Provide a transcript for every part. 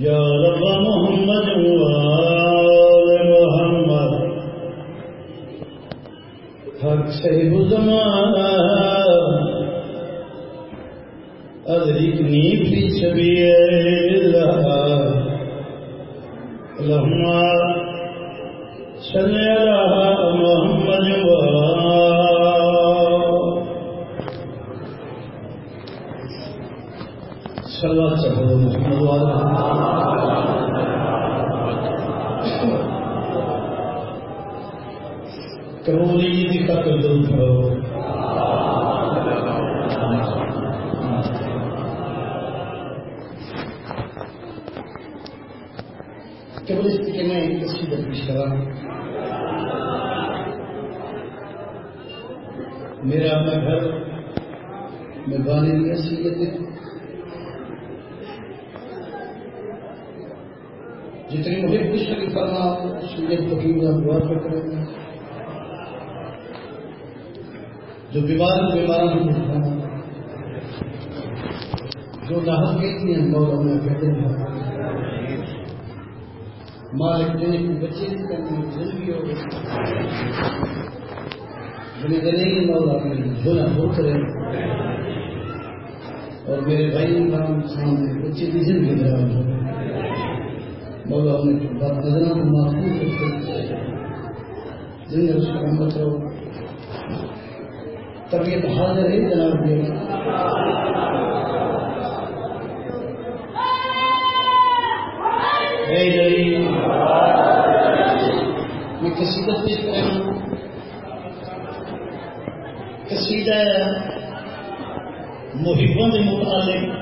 یا رب صاحب زمان. أدركني في سبيل الله اللهم صل على محمد صلى الله عليه وسلم. کرولی جی تک دور کرو۔ کمیونسٹ میں اسی کا پیش کرا۔ میرا اپنا گھر میں سیت ہے جتنی مجھے خوش کرنا سورج فقیر کا دعا کرتے ہیں جو بیمار بیمار جو ناحق کتنی ہم کہتے ہیں۔ کے بچے کرنے ہو مولا اور میرے بھائی نام سامنے بچے کی زندگی برابر ہو مولا ہمیں نظروں کو محفوظ رکھتے زندگی اس کا مطلب طبیعت حاضر ہے جناب جی۔ میری میں قصیدہ پیش کر قصیدہ محبوں کے متعلق۔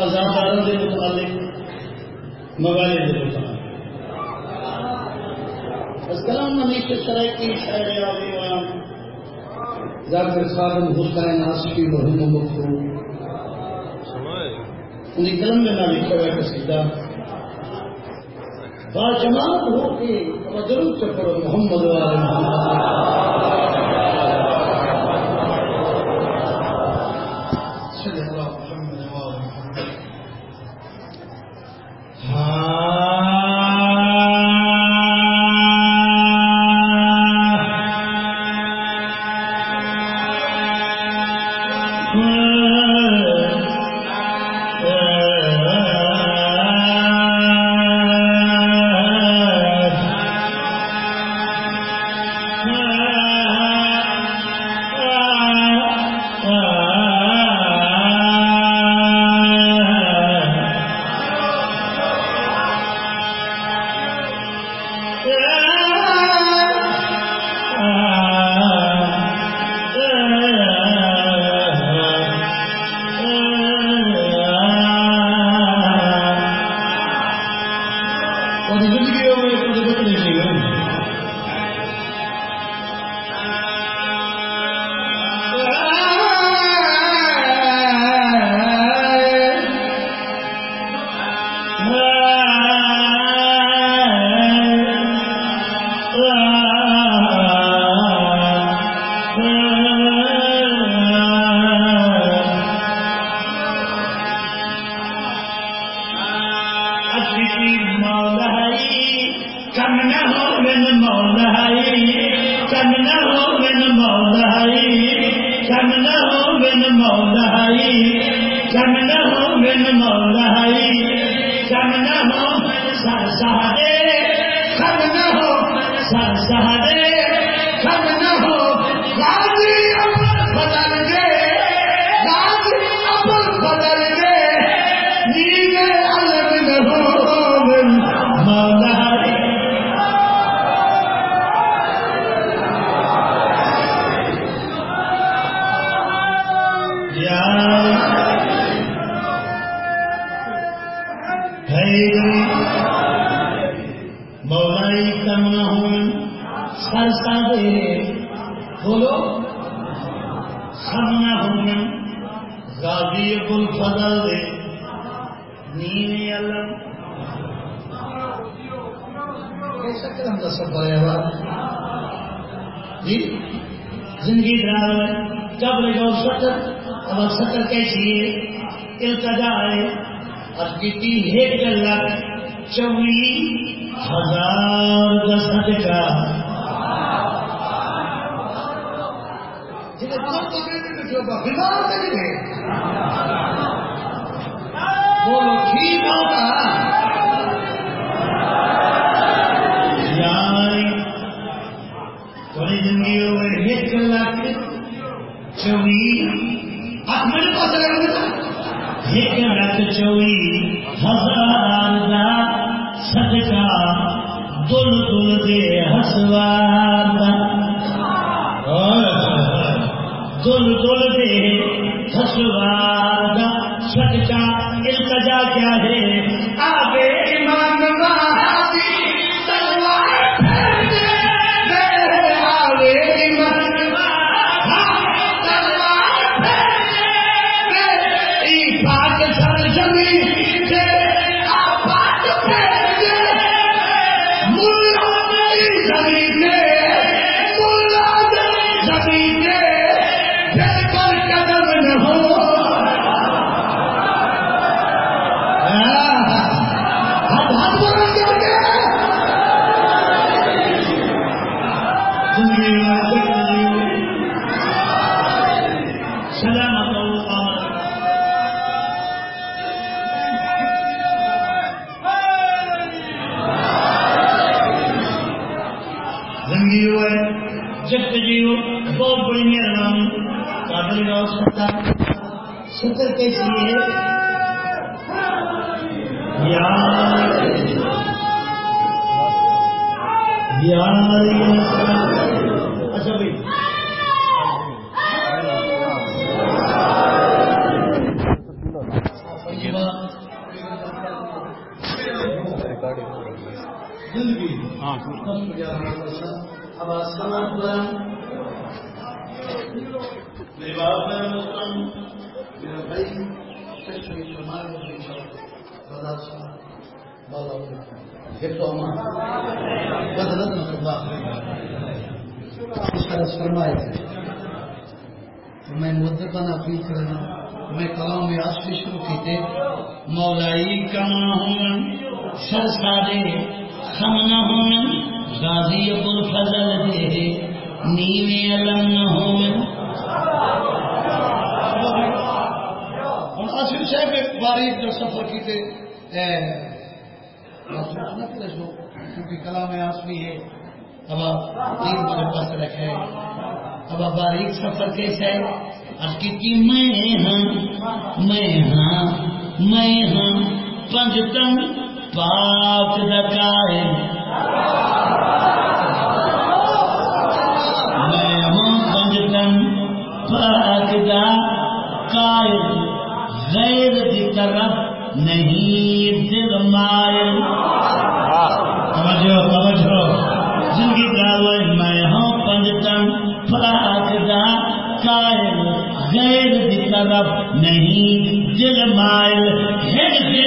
ازاداروں کے متعلق۔ موبائل اس طرح کی شہر عظیمان ذات صاحب حسین آصفی محمد مفہوم انہیں قلم میں نہ لکھا ہوا قصیدہ باجمال ہو کے بدل سے محمد والے محمد۔ زندگی مولائی کنگنا ہو بن مولائی کنگنا ہو بن مولائی کنگنا ہو بن مولائی کنگنا ہو سہدے کنگنا ہو سہدے زندگی درار ہے جب لگا سطر، اب سطر کیسی ہے؟ التجا ہے اب کتنی ایک لاکھ چوبیس ہزار دس کا۔ صدقہ بیمار نہیں ہے بولو ٹھیک ہوگا یار تھوڑی زندگی ہو گئی ایک لاکھ چوبیس میرے پاس لگا ایک لاکھ چوبیس ہزار کا صدقہ دل دل دے ہسوار دل دل دے ہسوار صدقہ التجا کیا ہے؟ آگے جب جیو بہت بڑی مہربانی قابل کا سکتا ستر کیسی ہے یار یار اچھا بھائی ہاں میں محترم میرا بھائی بازار بازار فرمائے میں مدت اپیل کرنا میں کلام میں آسفی شروع کی تھے مولائی کما ہوں سر سادے نہ ہوں غازی ابو الفضل دے نیوے علم نہ ہوں صاحب ایک باریک جو سفر کی تھے مطلب کیونکہ کلام آسمی ہے، اب تین پاس رکھے اب باریک سفر کیسا ہے آج کی میں ہاں میں ہاں میں ہاں پنجتن پاک دکائے میں ہوں غیر کی طرف نہیں دل مائل دعوت میں ہوں پنجتن قائل غیر کی طرف نہیں دل مائل ہے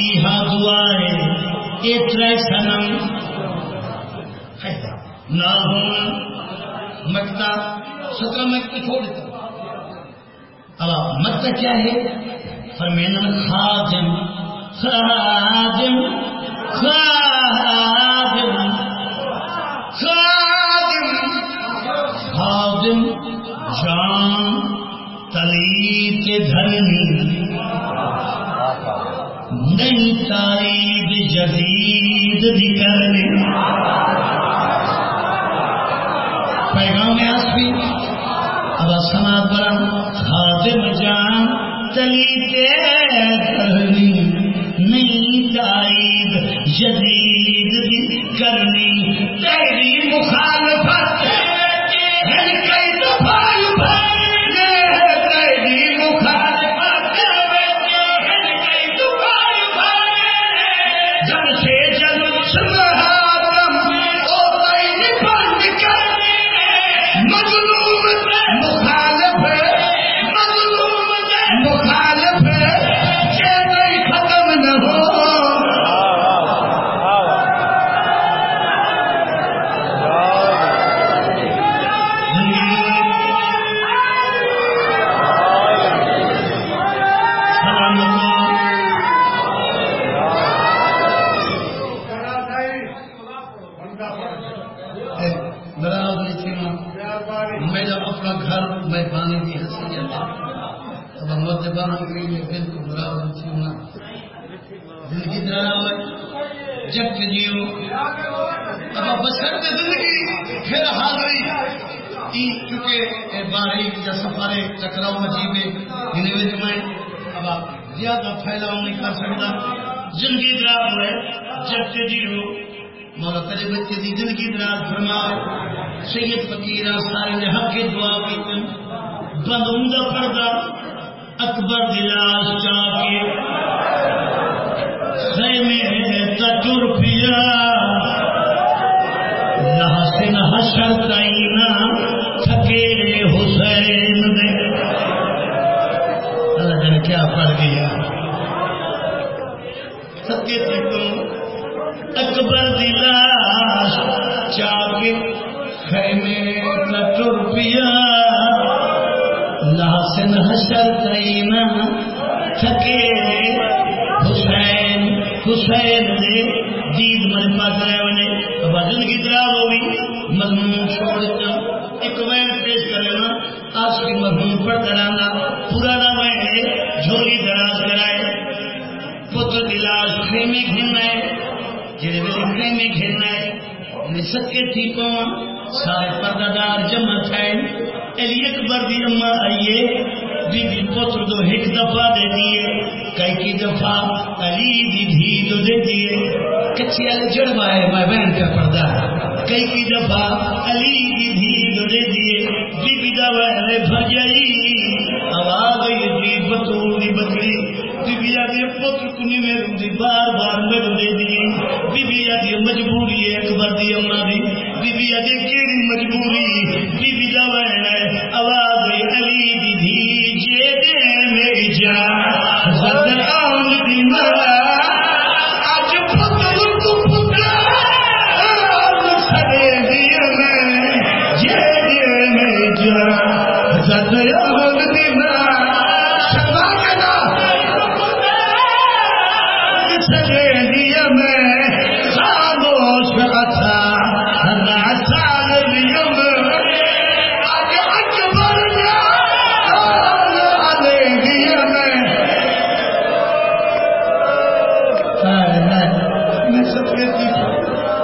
فیہا دعائے اترے سنم نہ ہوں۔ مکتا سترہ مکتا چھوڑ دیتا۔ اب مکتا کیا ہے؟ فرمینا خادم خادم خادم خادم خادم، جان تلی کے دھرنی نئی تاریخ جدید بھی کرنے پیغام آسفی اب سماعت برم خادم جان تلی کے دھرنی نئی تاریخ جدید بھی کرنی۔ میں اپنا گھر میں پانی کی حیثیت اب ہم وقت باہر کے لیے بالکل برابر تھی۔ نا زندگی درا جب کے جیو، اب بسر میں زندگی پھر حاضری چونکہ باری یا سفارے، ٹکراؤ مجیبے انہیں میں اب آپ زیادہ پھیلاؤ نہیں کر سکتا۔ زندگی درا ہے، جب کے جیو، مولا کرے بچے کی زندگی دراز فرمائے۔ سید فقیر سارے نے حق کی دعا کی. بند عمدہ پردہ، اکبر دلاس جا کے. خیمے تجر پیا حشر تائینا تھکے حسین اللہ جانے کیا پڑ گیا. تھکے، اکبر تجر پیا لحسن حشر تائینا تھکے۔ حسین حسین دے۔ دید من پاس رہے ونے اب زندگی دراز ہوئی مضمون چھوڑ دیتا۔ ایک وین پیش کرے نا آج کی مضمون پر کرانا پرانا وین ہے۔ جھولی دراز کرائے۔ پتر کی لاش خیمے گھننا ہے۔ جڑے ویلے خیمے گھننا ہے۔ انہیں سکے تھی کون سارے پردادار جمع تھے علی اکبر دی اما آئیے، بی بی پتر دو ایک دفعہ دے دیے کئی کی دفعہ علی دی بھی دو دے دیے کچھی علی جڑوا ہے میں بہن کا پردہ۔ کئی کی دفعہ علی دی بھی دو دے دیے بی بی دا وہلے بھجائی۔ آواز آئی جی بطور دی بکری۔ بی بی آدھی پتر کنی میں دی بار بار میں دو دے دیے بی بی آدھی مجبوری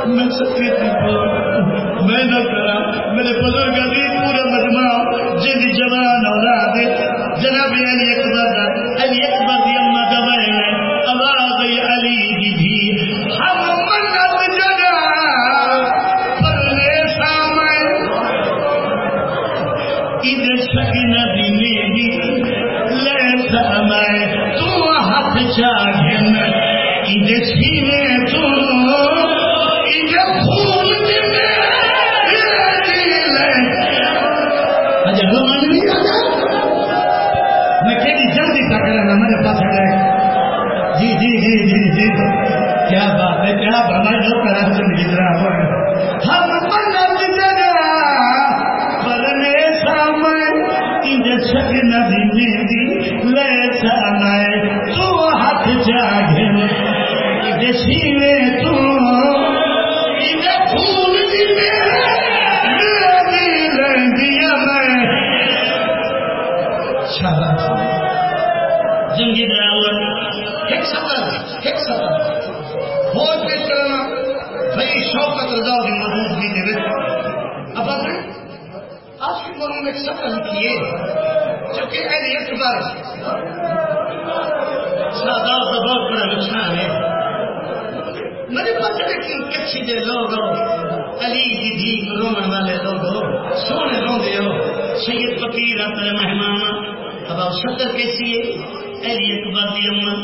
میں سکریتی میں نہ کرا میرے بزرگ پورا مجمع جی جوان اولاد، جناب علی اکبر علی اکبر زندگی ڈرائیور ایک سفر ایک سفر۔ بہت پیش کرنا بھائی شوقت رضا کی موجودگی کے وچ اب آج کی مروں میں ایک سفر لکھیے جو کہ اہل اعتبار سادہ کا بہت بڑا نقصان ہے۔ میرے پاس لیکن کچھ دے لوگ علی کی دھی رومن والے لوگ سونے روندے ہو۔ سید فقیر اپنے مہمان اب آپ صدر کیسی ہے؟ اہلی اکبر دی امت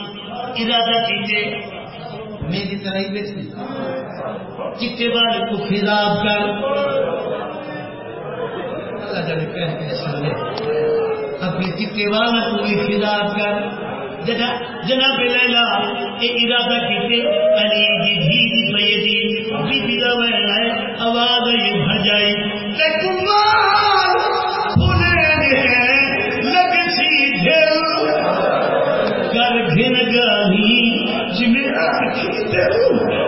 ارادہ کیجیے میری طرح ہی چٹے والے کو خراب کر۔ اللہ جانے کہہ کے سامنے اپنے چٹے والا کو بھی خراب کر۔ جناب لیلا یہ ارادہ کیتے؟ علی جی بھی دی پیدی بی بی دا ویلا ہے آواز یہ بھر جائی۔ نہیں۔